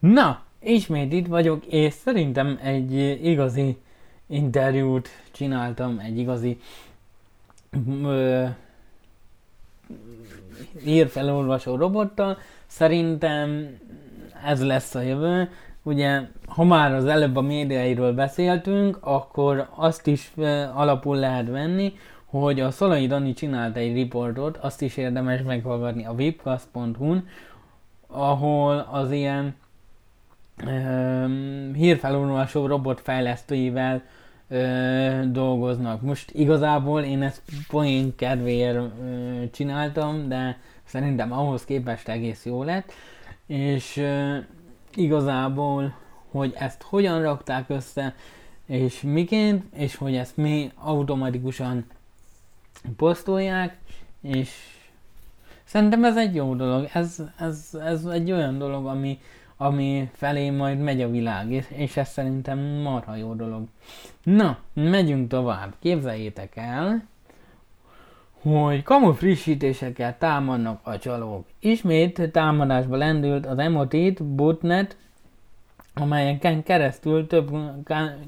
Na, ismét itt vagyok, és szerintem egy igazi interjút csináltam, egy igazi ö, írfelolvasó robottal. Szerintem ez lesz a jövő. Ugye, ha már az előbb a médiairól beszéltünk, akkor azt is alapul lehet venni, hogy a Szolai Dani csinált egy riportot, azt is érdemes meghallgatni a vipcast.hu-n, ahol az ilyen um, hírfelolvasó robot fejlesztőivel ö, dolgoznak. Most igazából én ezt poén kedvéért ö, csináltam, de szerintem ahhoz képest egész jó lett, és ö, igazából, hogy ezt hogyan rakták össze, és miként, és hogy ezt mi automatikusan posztolják, és szerintem ez egy jó dolog. Ez, ez, ez egy olyan dolog, ami, ami felé majd megy a világ, és, és ez szerintem marha jó dolog. Na, megyünk tovább. Képzeljétek el, hogy kamu frissítéseket támadnak a csalók. Ismét támadásba lendült az Emotit botnet, amelyeken keresztül több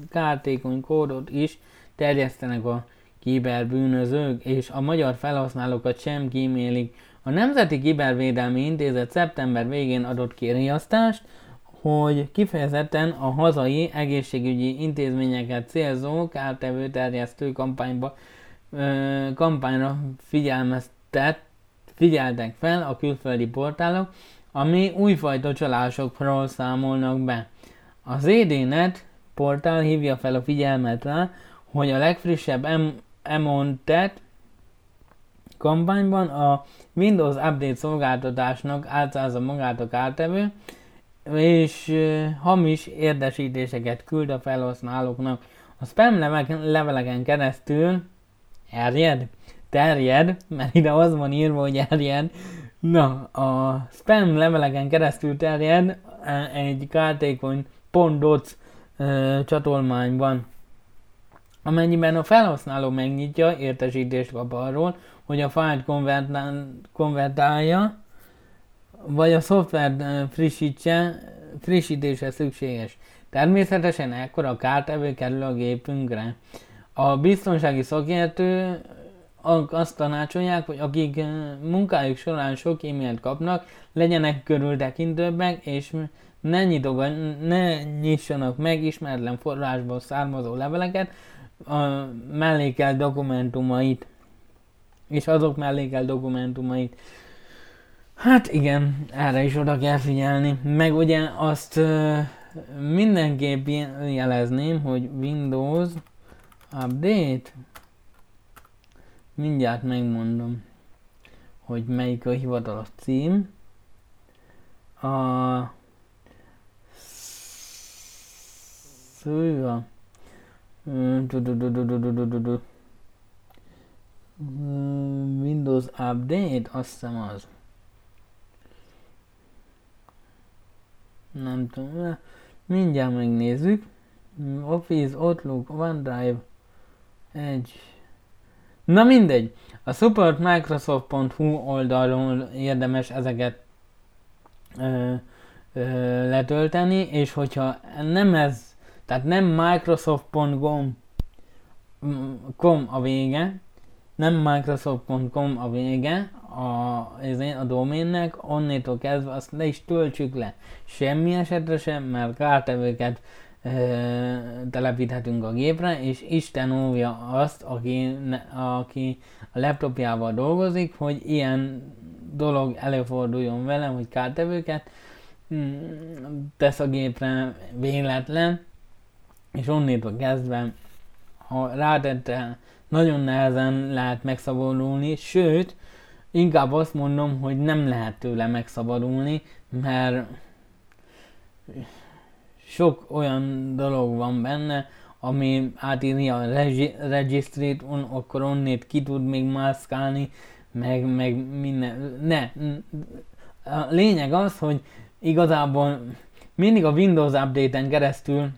kártékony kódot is terjesztenek a kiberbűnözők, és a magyar felhasználókat sem kímélik. A Nemzeti Kibervédelmi Intézet szeptember végén adott ki hogy kifejezetten a hazai egészségügyi intézményeket célzó kártevő terjesztő kampányba, ö, kampányra figyelmeztet, figyeltek fel a külföldi portálok, ami újfajta csalásokról számolnak be. Az ZDNet portál hívja fel a figyelmet rá, hogy a legfrissebb Emontet kampányban a Windows Update szolgáltatásnak átszázza magát a kártevő, és hamis érdesítéseket küld a felhasználóknak. A spam leveleken keresztül erjed, terjed, mert ide az van írva, hogy erjed. Na, a spam leveleken keresztül terjed egy kártékony pondoc uh, csatolmányban. Amennyiben a felhasználó megnyitja, értesítést kap arról, hogy a fájlt konvertálja, vagy a szoftver frissítse, frissítése szükséges. Természetesen ekkor a kártevő kerül a gépünkre. A biztonsági szakértő azt tanácsolják, hogy akik munkájuk során sok e-mailt kapnak, legyenek körültekintőbbek, és ne, nyitoga, ne nyissanak meg ismeretlen forrásból származó leveleket, a mellékel dokumentumait, és azok mellékel dokumentumait. Hát igen, erre is oda kell figyelni. Meg ugye azt uh, mindenképp jelezném, hogy Windows Update, mindjárt megmondom, hogy melyik a hivatalos cím. A Szóval Windows Update, azt hiszem az. Nem tudom, mindjárt megnézzük. Office, Outlook, OneDrive, Edge. Na mindegy, a supportmicrosoft.hu oldalon érdemes ezeket ö, ö, letölteni, és hogyha nem ez tehát nem Microsoft.com com a vége, nem Microsoft.com a vége a, a doménnek, onnétól kezdve azt le is töltsük le. Semmi esetre sem, mert kártevőket e, telepíthetünk a gépre, és Isten óvja azt, aki, aki a laptopjával dolgozik, hogy ilyen dolog előforduljon velem, hogy kártevőket mm, tesz a gépre véletlen, és onnétől kezdve, ha rátette, nagyon nehezen lehet megszabadulni, sőt, inkább azt mondom, hogy nem lehet tőle megszabadulni, mert sok olyan dolog van benne, ami átírja a regi- registrit, on, akkor onnét ki tud még mászkálni, meg, meg minden. Ne, a lényeg az, hogy igazából mindig a Windows Update-en keresztül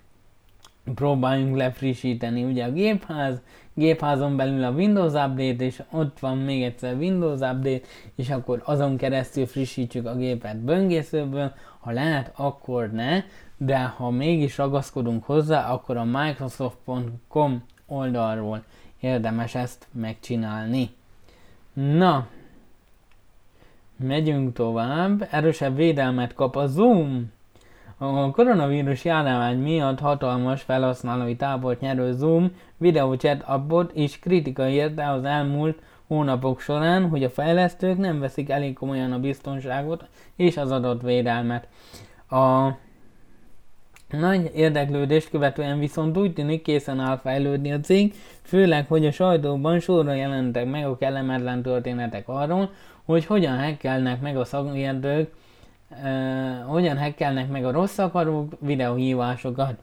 próbáljunk lefrissíteni. Ugye a gépház, gépházon belül a Windows Update, és ott van még egyszer Windows Update, és akkor azon keresztül frissítsük a gépet böngészőből. Ha lehet, akkor ne, de ha mégis ragaszkodunk hozzá, akkor a microsoft.com oldalról érdemes ezt megcsinálni. Na, megyünk tovább. Erősebb védelmet kap a Zoom. A koronavírus járvány miatt hatalmas felhasználói tábort nyerő Zoom videóchat appot is kritika érte az elmúlt hónapok során, hogy a fejlesztők nem veszik elég komolyan a biztonságot és az adatvédelmet. A nagy érdeklődést követően viszont úgy tűnik készen áll fejlődni a cég, főleg, hogy a sajtóban sorra jelentek meg a kellemetlen történetek arról, hogy hogyan hekkelnek meg a szakértők, uh, hogyan hekkelnek meg a rossz akarók videóhívásokat.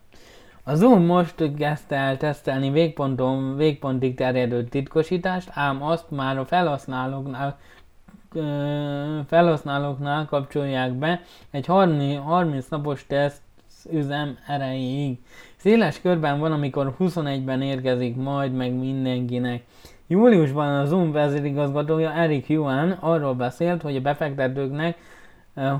A Zoom most kezdte el tesztelni végponton, végpontig terjedő titkosítást, ám azt már a felhasználóknál felhasználóknál kapcsolják be egy 30 napos teszt üzem erejéig. Széles körben van, amikor 21-ben érkezik majd meg mindenkinek. Júliusban a Zoom vezérigazgatója Eric Yuan arról beszélt, hogy a befektetőknek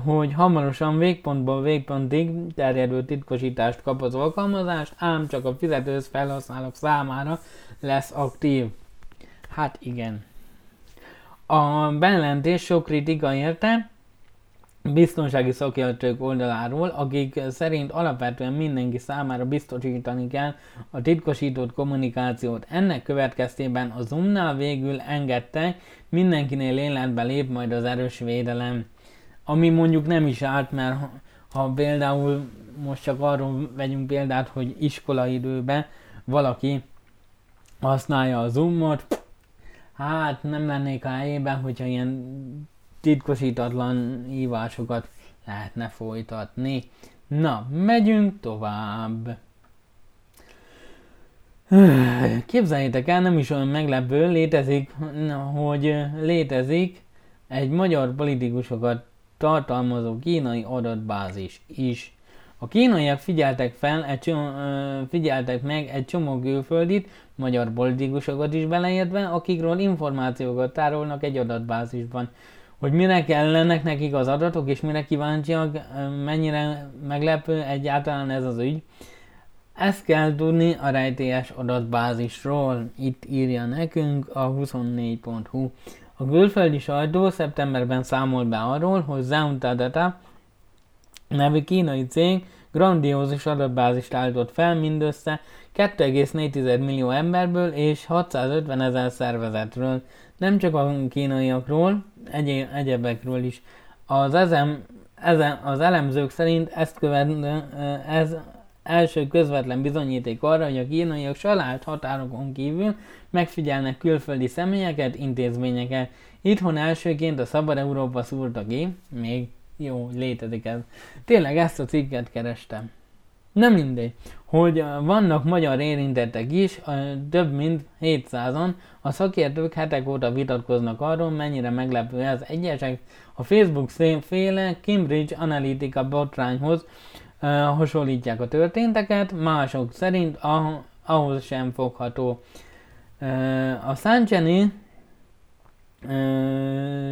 hogy hamarosan végpontból végpontig terjedő titkosítást kap az alkalmazást, ám csak a fizetős felhasználók számára lesz aktív. Hát igen. A bejelentés sok kritika érte, biztonsági szakértők oldaláról, akik szerint alapvetően mindenki számára biztosítani kell a titkosított kommunikációt. Ennek következtében a Zoomnál végül engedte, mindenkinél életbe lép majd az erős védelem. Ami mondjuk nem is árt, mert ha, ha például most csak arról vegyünk példát, hogy iskolaidőben valaki használja a Zoomot, hát nem lennék a helyében, hogyha ilyen titkosítatlan hívásokat lehetne folytatni. Na, megyünk tovább. Képzeljétek el, nem is olyan meglepő, létezik, hogy létezik egy magyar politikusokat tartalmazó kínai adatbázis is. A kínaiak figyeltek, fel egy csomó, figyeltek meg egy csomó külföldit, magyar politikusokat is beleértve, akikről információkat tárolnak egy adatbázisban hogy mire kellenek nekik az adatok, és mire kíváncsiak, mennyire meglepő egyáltalán ez az ügy. Ezt kell tudni a rejtélyes adatbázisról. Itt írja nekünk a 24.hu. A külföldi sajtó szeptemberben számolt be arról, hogy Zeunta Data nevű kínai cég grandiózus adatbázist állított fel mindössze 2,4 millió emberből és 650 ezer szervezetről. Nem csak a kínaiakról, egy- egyebekről is. Az, ezem, ezen, az elemzők szerint ezt követ, ez első közvetlen bizonyíték arra, hogy a kínaiak salált határokon kívül megfigyelnek külföldi személyeket, intézményeket. Itthon elsőként a Szabad Európa szúrta ki, még jó, létezik ez. Tényleg ezt a cikket kerestem. Nem mindegy, hogy vannak magyar érintettek is, több mint 700-an, a szakértők hetek óta vitatkoznak arról, mennyire meglepő ez. Egyesek a Facebook féle Cambridge Analytica botrányhoz hasonlítják a történteket, mások szerint ah- ahhoz sem fogható. A Sancheni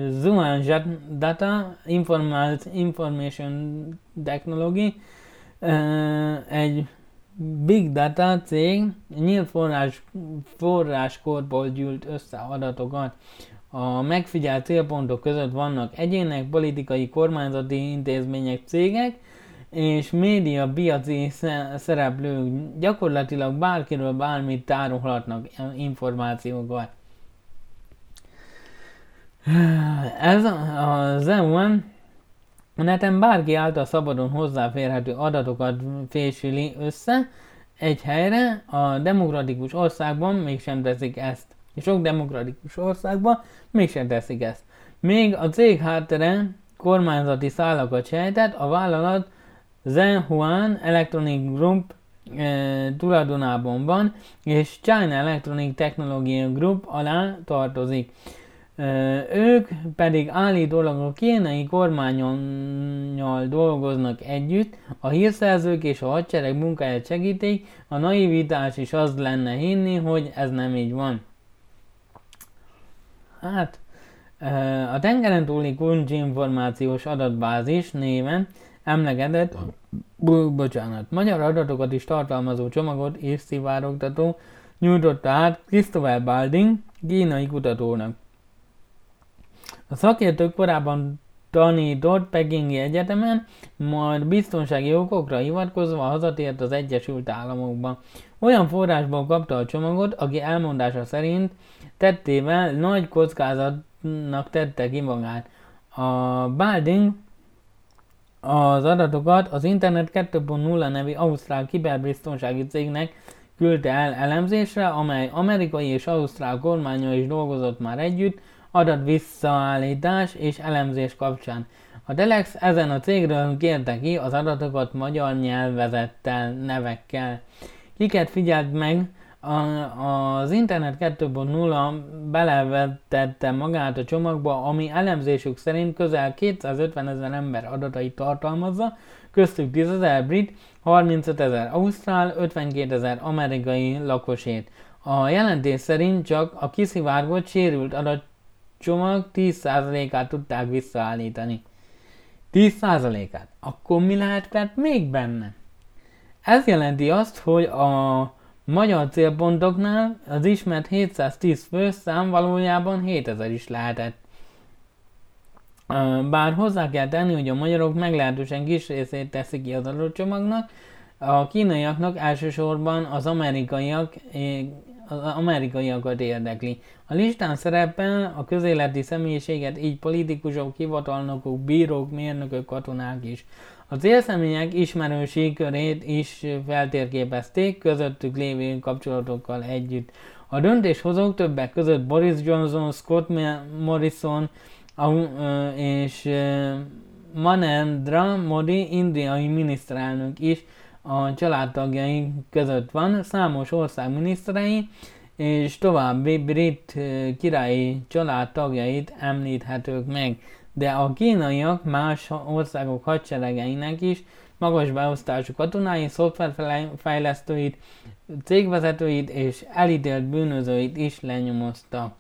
Zuan Data Information Technology egy Big Data cég nyílt forrás, forráskorból gyűlt össze adatokat. A megfigyelt célpontok között vannak egyének, politikai, kormányzati intézmények, cégek, és média piaci szereplők gyakorlatilag bárkiről bármit tárolhatnak információkat. Ez az EU-ban a neten bárki által szabadon hozzáférhető adatokat fésüli össze egy helyre, a demokratikus országban mégsem teszik ezt. Sok demokratikus országban mégsem teszik ezt. Még a cég háttere kormányzati szálakat sejtett, a vállalat Zhenhuan Electronic Group e, tulajdonában van, és China Electronic Technology Group alá tartozik. Ők pedig állítólag a kínai kormányonnyal dolgoznak együtt, a hírszerzők és a hadsereg munkáját segítik, a naivitás is az lenne hinni, hogy ez nem így van. Hát, a tengeren túli információs adatbázis néven emlegetett, bo- bocsánat, magyar adatokat is tartalmazó csomagot és szivárogtató nyújtotta át Christopher Balding, kínai kutatónak. A szakértők korábban tanított Pekingi Egyetemen, majd biztonsági okokra hivatkozva hazatért az Egyesült Államokba. Olyan forrásból kapta a csomagot, aki elmondása szerint tettével nagy kockázatnak tette ki magát. A Balding az adatokat az Internet 2.0 nevű ausztrál kiberbiztonsági cégnek küldte el elemzésre, amely amerikai és ausztrál kormánya is dolgozott már együtt, adat visszaállítás és elemzés kapcsán. A Telex ezen a cégről kérte ki az adatokat magyar nyelvezettel, nevekkel. Kiket figyelt meg, a, az Internet 2.0 belevetette magát a csomagba, ami elemzésük szerint közel 250 ezer ember adatait tartalmazza, köztük 10 ezer brit, 35 ezer ausztrál, 52 ezer amerikai lakosét. A jelentés szerint csak a kiszivárgott sérült adat csomag 10%-át tudták visszaállítani. 10%-át. Akkor mi lehetett még benne? Ez jelenti azt, hogy a magyar célpontoknál az ismert 710 főszám valójában 7000 is lehetett. Bár hozzá kell tenni, hogy a magyarok meglehetősen kis részét teszik ki az adott csomagnak, a kínaiaknak elsősorban az amerikaiak az amerikaiakat érdekli. A listán szerepel a közéleti személyiséget, így politikusok, hivatalnokok, bírók, mérnökök, katonák is. A célszemélyek ismerőség körét is feltérképezték, közöttük lévő kapcsolatokkal együtt. A döntéshozók többek között Boris Johnson, Scott Morrison és Manendra Modi, indiai miniszterelnök is a családtagjai között van, számos ország miniszterei, és további brit királyi családtagjait említhetők meg, de a kínaiak más országok hadseregeinek is magas beosztású katonái, szoftverfejlesztőit, cégvezetőit és elítélt bűnözőit is lenyomoztak.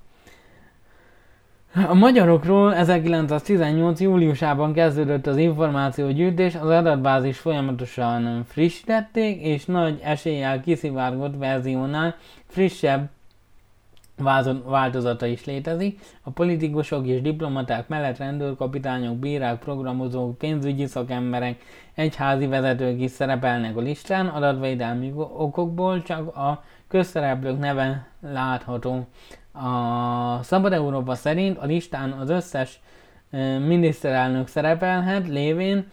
A magyarokról 1918. júliusában kezdődött az információgyűjtés, az adatbázis folyamatosan frissítették, és nagy eséllyel kiszivárgott verziónál frissebb változata is létezik. A politikusok és diplomaták mellett rendőrkapitányok, bírák, programozók, pénzügyi szakemberek, egyházi vezetők is szerepelnek a listán, adatvédelmi okokból csak a közszereplők neve látható. A Szabad Európa szerint a listán az összes miniszterelnök szerepelhet, lévén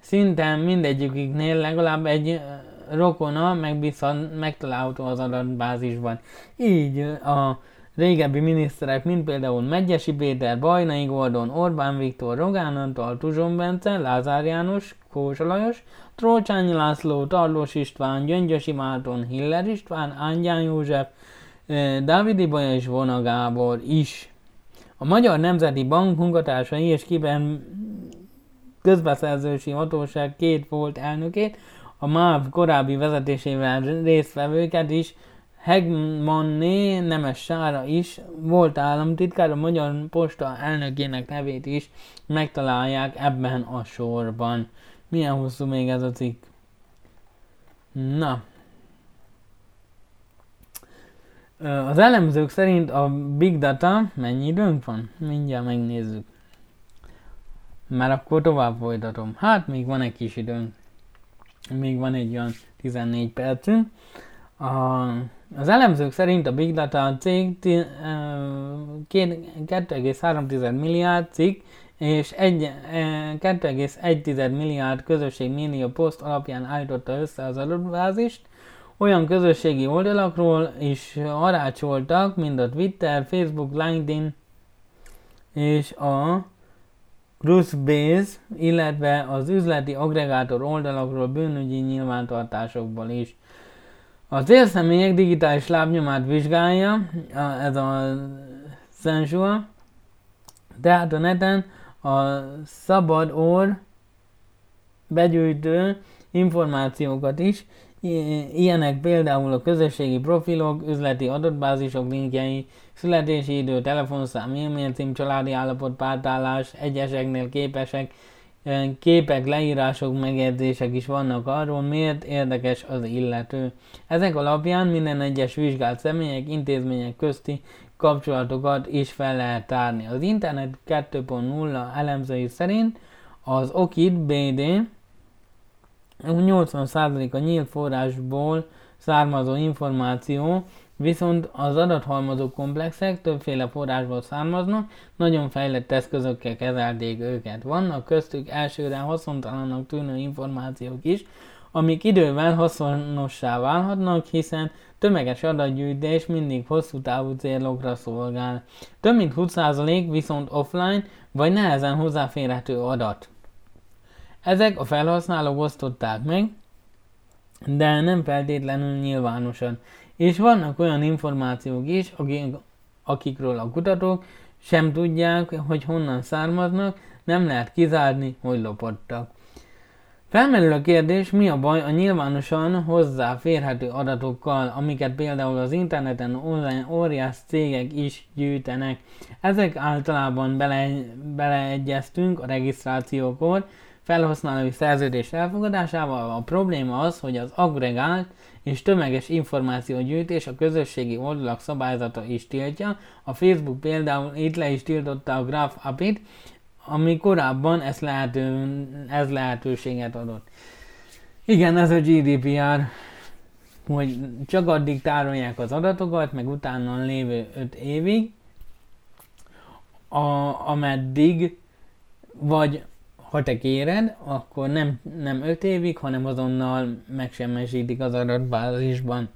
szinte mindegyiküknél legalább egy rokona megbízhat, megtalálható az adatbázisban. Így a régebbi miniszterek, mint például Megyesi Péter, Bajnai Gordon, Orbán Viktor, Rogán Antal, Tuzson Bence, Lázár János, Kósa Lajos, Trócsányi László, Tarlós István, Gyöngyösi Márton, Hiller István, Ángyán József, Dávid Ibolya és Vona Gábor is. A Magyar Nemzeti Bank munkatársai és kiben közbeszerzősi hatóság két volt elnökét, a MÁV korábbi vezetésével résztvevőket is, Hegmanné Nemes Sára is volt államtitkár, a Magyar Posta elnökének nevét is megtalálják ebben a sorban. Milyen hosszú még ez a cikk? Na, Az elemzők szerint a Big Data, mennyi időnk van? Mindjárt megnézzük. Már akkor tovább folytatom. Hát még van egy kis időnk. Még van egy olyan 14 percünk. A, az elemzők szerint a Big Data cég 2,3 milliárd cikk és 2,1 milliárd közösség millió poszt alapján állította össze az adatbázist, olyan közösségi oldalakról is harácsoltak, mint a Twitter, Facebook, LinkedIn és a Cruisebase, illetve az üzleti agregátor oldalakról bűnügyi nyilvántartásokból is. A célszemélyek digitális lábnyomát vizsgálja, ez a Censure, tehát a neten a szabad orr begyűjtő információkat is, Ilyenek például a közösségi profilok, üzleti adatbázisok linkjei, születési idő, telefonszám, e-mail cím, családi állapot, pártállás, egyeseknél képesek képek, leírások, megjegyzések is vannak arról, miért érdekes az illető. Ezek alapján minden egyes vizsgált személyek, intézmények közti kapcsolatokat is fel lehet tárni. Az Internet 2.0 elemzői szerint az OKID BD 80% a nyílt forrásból származó információ, viszont az adathalmazok komplexek, többféle forrásból származnak, nagyon fejlett eszközökkel kezelték őket. Vannak köztük elsőre haszontalannak tűnő információk is, amik idővel haszonossá válhatnak, hiszen tömeges adatgyűjtés mindig hosszú távú célokra szolgál. Több mint 20% viszont offline vagy nehezen hozzáférhető adat. Ezek a felhasználók osztották meg, de nem feltétlenül nyilvánosan. És vannak olyan információk is, akik, akikről a kutatók sem tudják, hogy honnan származnak, nem lehet kizárni, hogy lopottak. Felmerül a kérdés, mi a baj a nyilvánosan hozzáférhető adatokkal, amiket például az interneten óriás cégek is gyűjtenek. Ezek általában bele, beleegyeztünk a regisztrációkor, felhasználói szerződés elfogadásával. A probléma az, hogy az agregált és tömeges információgyűjtés a közösségi oldalak szabályzata is tiltja. A Facebook például itt le is tiltotta a Graph API-t, ami korábban ez, lehető, ez lehetőséget adott. Igen, ez a GDPR, hogy csak addig tárolják az adatokat, meg utána lévő 5 évig, a, ameddig vagy ha te kéred, akkor nem, nem 5 évig, hanem azonnal megsemmisítik az adatbázisban.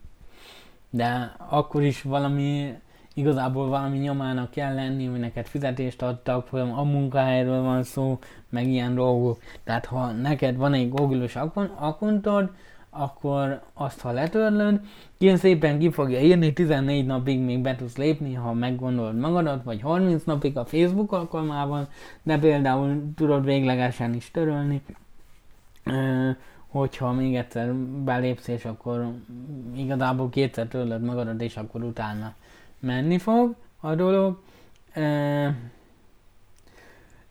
De akkor is valami, igazából valami nyomának kell lenni, hogy neked fizetést adtak, hogy a munkahelyről van szó, meg ilyen dolgok. Tehát ha neked van egy Google-os akkontod, akkor azt ha letörlöd, ilyen szépen ki fogja írni, 14 napig még be tudsz lépni, ha meggondolod magadat, vagy 30 napig a Facebook alkalmával, de például tudod véglegesen is törölni, hogyha még egyszer belépsz, és akkor igazából kétszer törlöd magadat, és akkor utána menni fog a dolog,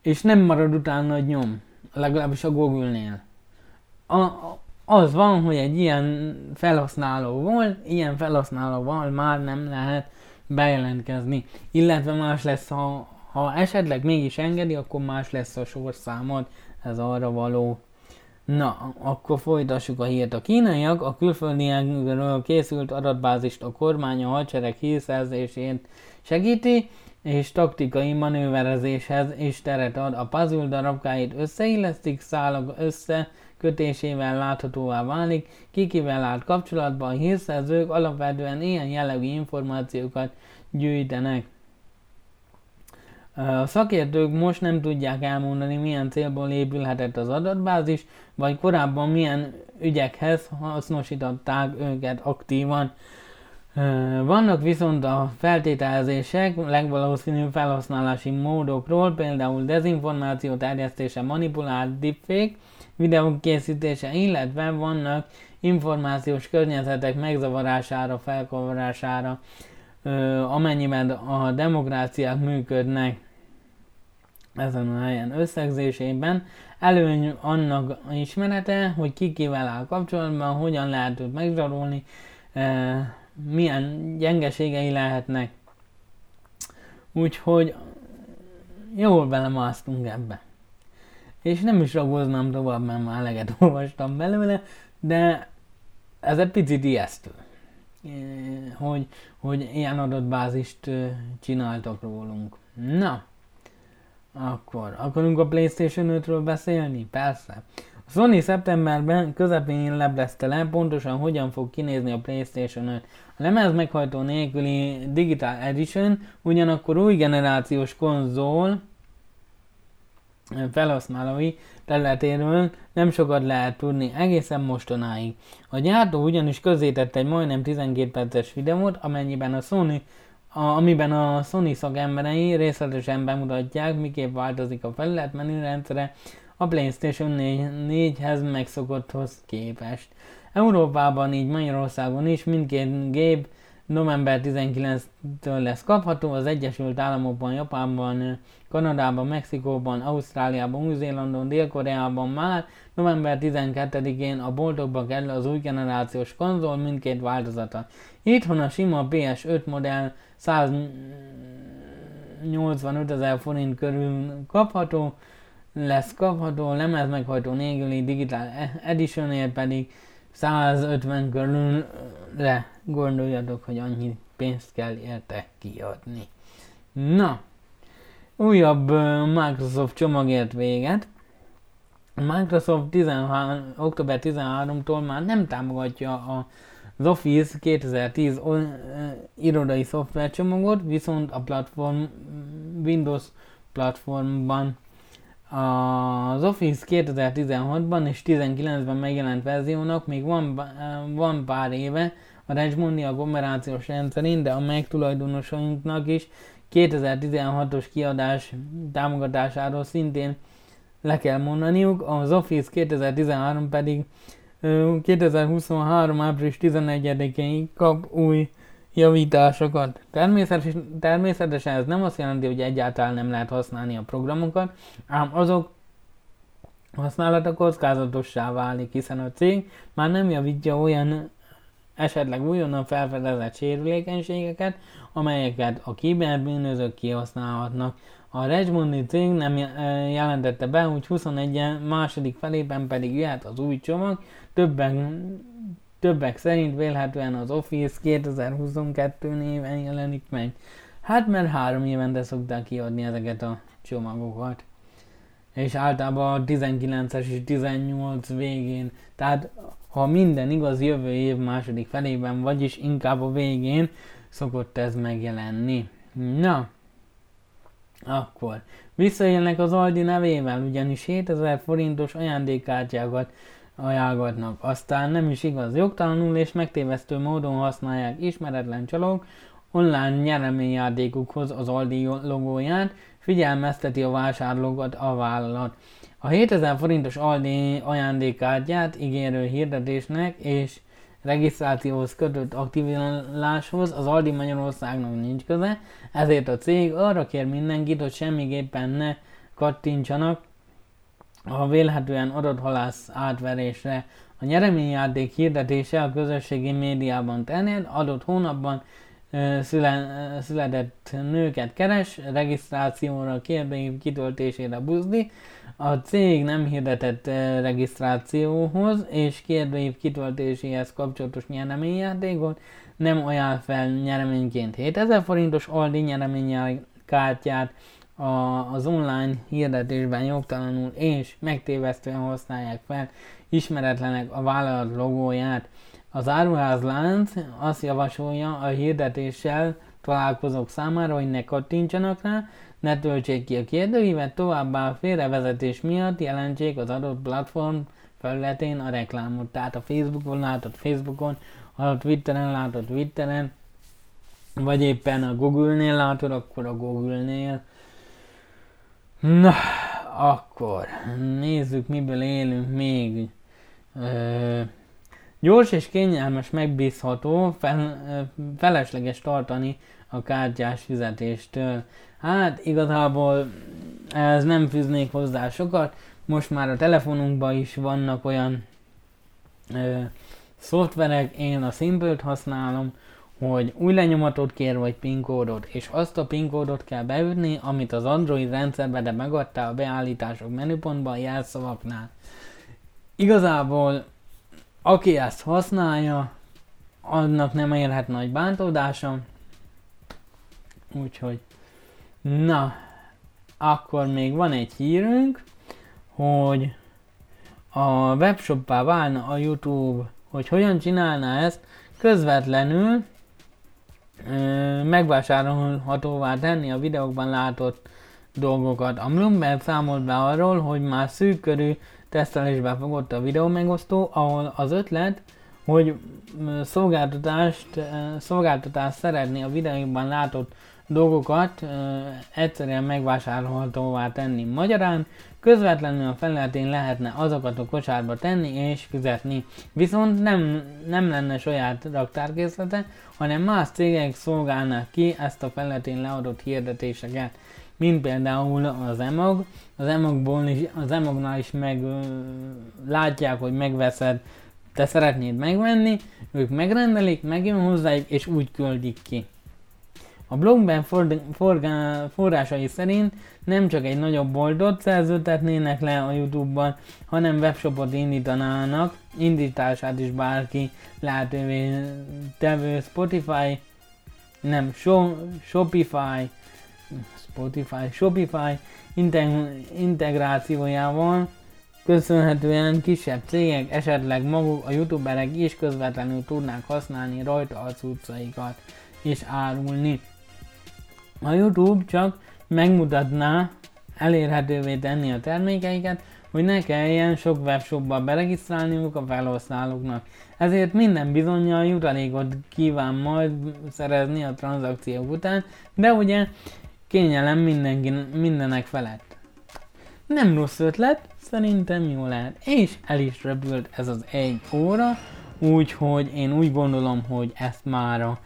és nem marad utána a nyom, legalábbis a Google-nél. A, az van, hogy egy ilyen felhasználóval, ilyen felhasználóval már nem lehet bejelentkezni. Illetve más lesz, ha, ha esetleg mégis engedi, akkor más lesz a sorszámod, ez arra való. Na, akkor folytassuk a hírt. A kínaiak a külföldiekről készült adatbázist a kormány a hadsereg hírszerzését segíti, és taktikai manőverezéshez is teret ad. A puzzle darabkáit összeillesztik, szálak össze, kötésével láthatóvá válik, kikivel állt kapcsolatban a hírszerzők alapvetően ilyen jellegű információkat gyűjtenek. A szakértők most nem tudják elmondani, milyen célból épülhetett az adatbázis, vagy korábban milyen ügyekhez hasznosították őket aktívan. Vannak viszont a feltételezések legvalószínűbb felhasználási módokról, például dezinformáció terjesztése, manipulált deepfake, videók készítése, illetve vannak információs környezetek megzavarására, felkavarására, amennyiben a demokráciák működnek ezen a helyen összegzésében. Előny annak ismerete, hogy ki kivel áll kapcsolatban, hogyan lehet őt megzsarolni, milyen gyengeségei lehetnek. Úgyhogy jól belemásztunk ebbe és nem is ragoznám tovább, mert már eleget olvastam belőle, de ez egy picit ijesztő, hogy, hogy ilyen adatbázist csináltak rólunk. Na, akkor akarunk a PlayStation 5-ről beszélni? Persze. A Sony szeptemberben közepén leblezte le pontosan hogyan fog kinézni a PlayStation 5. A lemez meghajtó nélküli Digital Edition ugyanakkor új generációs konzol, felhasználói területéről nem sokat lehet tudni egészen mostanáig. A gyártó ugyanis közzétett egy majdnem 12 perces videót, amennyiben a Sony a, amiben a Sony szakemberei részletesen bemutatják, miképp változik a felület menürendszere a PlayStation 4-hez megszokotthoz képest. Európában, így Magyarországon is mindkét gép november 19-től lesz kapható az Egyesült Államokban, Japánban, Kanadában, Mexikóban, Ausztráliában, Új-Zélandon, Dél-Koreában már november 12-én a boltokba kerül az új generációs konzol mindkét változata. Itthon a sima PS5 modell 185 ezer forint körül kapható, lesz kapható, lemez meghajtó nélküli Digital edition pedig 150 körülre gondoljatok, hogy annyi pénzt kell érte kiadni. Na, újabb Microsoft csomag ért véget. Microsoft 13, október 13-tól már nem támogatja a az Office 2010 irodai szoftvercsomagot, viszont a platform Windows platformban az Office 2016-ban és 2019-ben megjelent verziónak még van, van pár éve a Regmondi agglomerációs rendszerén, de a meg tulajdonosainknak is 2016-os kiadás támogatásáról szintén le kell mondaniuk, az Office 2013 pedig 2023. április 11-én kap új javításokat. Természetesen, természetesen ez nem azt jelenti, hogy egyáltalán nem lehet használni a programokat, ám azok használata kockázatossá válik, hiszen a cég már nem javítja olyan esetleg újonnan felfedezett sérülékenységeket, amelyeket a kiberbűnözők kihasználhatnak. A Regmondi cég nem jelentette be, hogy 21 második felében pedig jöhet az új csomag, többen Többek szerint vélhetően az Office 2022 néven jelenik meg. Hát mert három évente szokták kiadni ezeket a csomagokat. És általában a 19-es és 18 végén. Tehát ha minden igaz, jövő év második felében, vagyis inkább a végén szokott ez megjelenni. Na, akkor visszajönnek az Aldi nevével, ugyanis 7000 forintos ajándékkártyákat ajánlgatnak. Aztán nem is igaz, jogtalanul és megtévesztő módon használják ismeretlen csalók online nyereményjátékukhoz az Aldi logóját, figyelmezteti a vásárlókat a vállalat. A 7000 forintos Aldi ajándékkártyát ígérő hirdetésnek és regisztrációhoz kötött aktiváláshoz az Aldi Magyarországnak nincs köze, ezért a cég arra kér mindenkit, hogy semmiképpen ne kattintsanak a vélhetően adott halász átverésre. A nyereményjáték hirdetése a közösségi médiában terjed, adott hónapban szüle, született nőket keres, regisztrációra, kérdőív kitöltésére buzdi. A cég nem hirdetett regisztrációhoz és kérdőív kitöltéséhez kapcsolatos nyereményjátékot, nem ajánl fel nyereményként 7000 forintos Aldi nyereménykártyát, a, az online hirdetésben jogtalanul és megtévesztően használják fel ismeretlenek a vállalat logóját. Az áruházlánc azt javasolja a hirdetéssel találkozók számára, hogy ne kattintsanak rá, ne töltsék ki a kérdőívet, továbbá a félrevezetés miatt jelentsék az adott platform felületén a reklámot. Tehát a Facebookon látod Facebookon, a Twitteren látod Twitteren, vagy éppen a Google-nél látod, akkor a Google-nél Na, akkor nézzük, miből élünk még. Ö, gyors és kényelmes, megbízható, fel, felesleges tartani a kártyás fizetéstől. Hát igazából ez nem fűznék hozzá sokat, most már a telefonunkban is vannak olyan ö, szoftverek, én a simple használom, hogy új lenyomatot kér, vagy PIN kódot, és azt a PIN kódot kell beütni, amit az Android rendszerbe de megadta a beállítások menüpontban a jelszavaknál. Igazából, aki ezt használja, annak nem érhet nagy bántódása, úgyhogy, na, akkor még van egy hírünk, hogy a webshoppá válna a YouTube, hogy hogyan csinálná ezt? Közvetlenül, megvásárolhatóvá tenni a videókban látott dolgokat. A Bloomberg számolt be arról, hogy már szűk körű tesztelésbe fogott a videó megosztó, ahol az ötlet, hogy szolgáltatást, szolgáltatást szeretné a videókban látott dolgokat ö, egyszerűen megvásárolhatóvá tenni magyarán, közvetlenül a felületén lehetne azokat a kosárba tenni és fizetni. Viszont nem, nem lenne saját raktárkészlete, hanem más cégek szolgálnak ki ezt a felületén leadott hirdetéseket mint például az emag. Az emagból is, az emagnál is meg látják, hogy megveszed, te szeretnéd megvenni, ők megrendelik, megjön hozzájuk, és úgy küldik ki. A blogben for, forgá, forrásai szerint nem csak egy nagyobb boltot szerződtetnének le a Youtube-ban, hanem webshopot indítanának, indítását is bárki lehetővé tevő Spotify, nem, Shopify, Spotify, Shopify integrációjával köszönhetően kisebb cégek, esetleg maguk a youtuberek is közvetlenül tudnák használni rajta a cuccaikat és árulni. A YouTube csak megmutatná, elérhetővé tenni a termékeiket, hogy ne kelljen sok webshopba beregisztrálniuk a felhasználóknak. Ezért minden bizonyal jutalékot kíván majd szerezni a tranzakciók után, de ugye Kényelem mindenki, mindenek felett. Nem rossz ötlet, szerintem jó lehet. És el is repült ez az egy óra, úgyhogy én úgy gondolom, hogy ezt már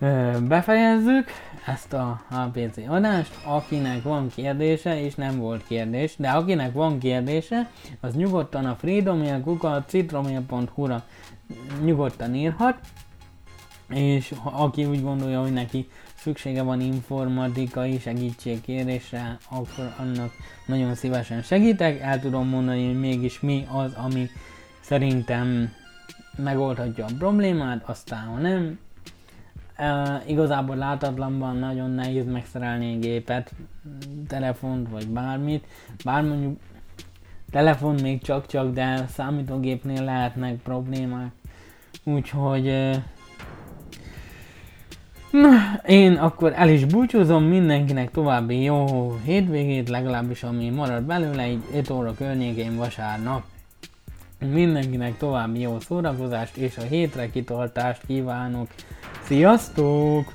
ö, befejezzük, ezt a HPC adást. Akinek van kérdése, és nem volt kérdés, de akinek van kérdése, az nyugodtan a freedomilkukat citromil.hu-ra nyugodtan írhat, és aki úgy gondolja, hogy neki szüksége van informatikai segítségkérésre, akkor annak nagyon szívesen segítek. El tudom mondani, hogy mégis mi az, ami szerintem megoldhatja a problémát, aztán ha nem, e, igazából látatlanban nagyon nehéz megszerelni egy gépet, telefont vagy bármit, bár mondjuk telefon még csak-csak, de számítógépnél lehetnek problémák. Úgyhogy Na, én akkor el is búcsúzom, mindenkinek további jó hétvégét, legalábbis ami marad belőle, egy 5 óra környékén vasárnap. Mindenkinek további jó szórakozást és a hétre kitartást kívánok. Sziasztok!